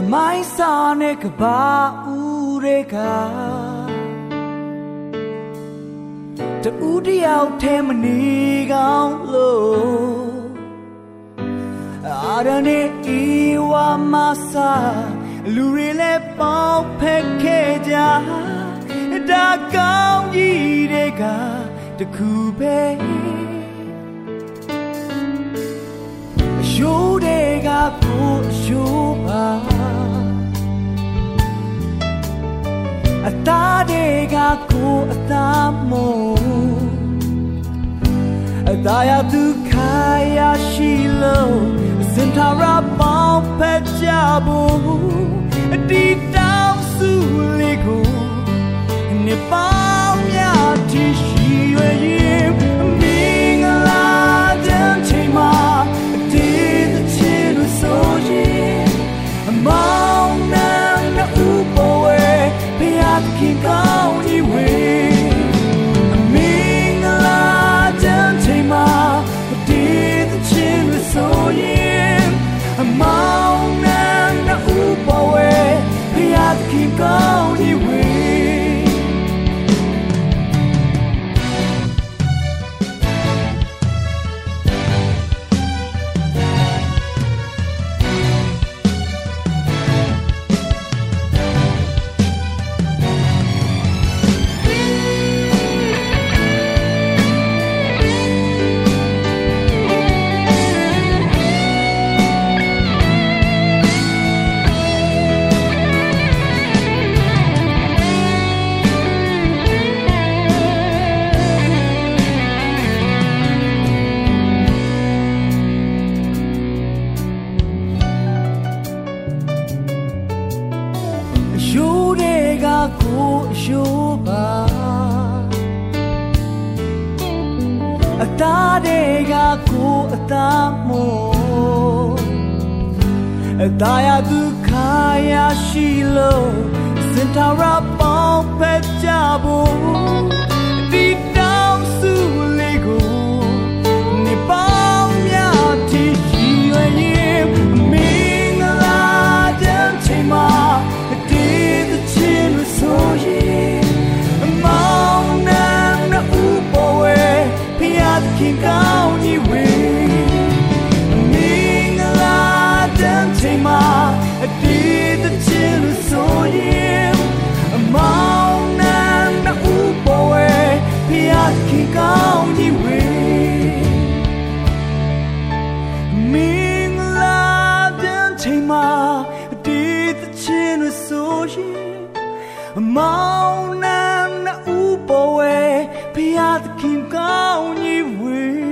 တမိုင်းစာနဲ့ကဘာဦးတွေကတူတယောက်ထဲမနေကောင်းလို့အာရနေဤဝါမဆာလူတွေလည်းပေါက်ဖက်ခဲ့ကြဒါကောင်းကြီးတွေကတခုပဲအရှိုးတွေကကိုအရှိုး တွေကကိုအသားမို့အသားရသူခါရရှိလို့စင်တာရပေါင်းဖက်ကြဖို့အတီတောင်းစုလေးကိုနေပေါ ချင်းလို့ဆိုရင်အမော တွေကကိုအယိုးပါအသားတွေကကိုအသားမို့အသားရသူခါရရှိလို့စင်တာရပေါင်းဖက်ကြဖို့ လို့ရှိမောင်နှံဥပဝေဖျားသခင်ကောင်းကြီးဝေ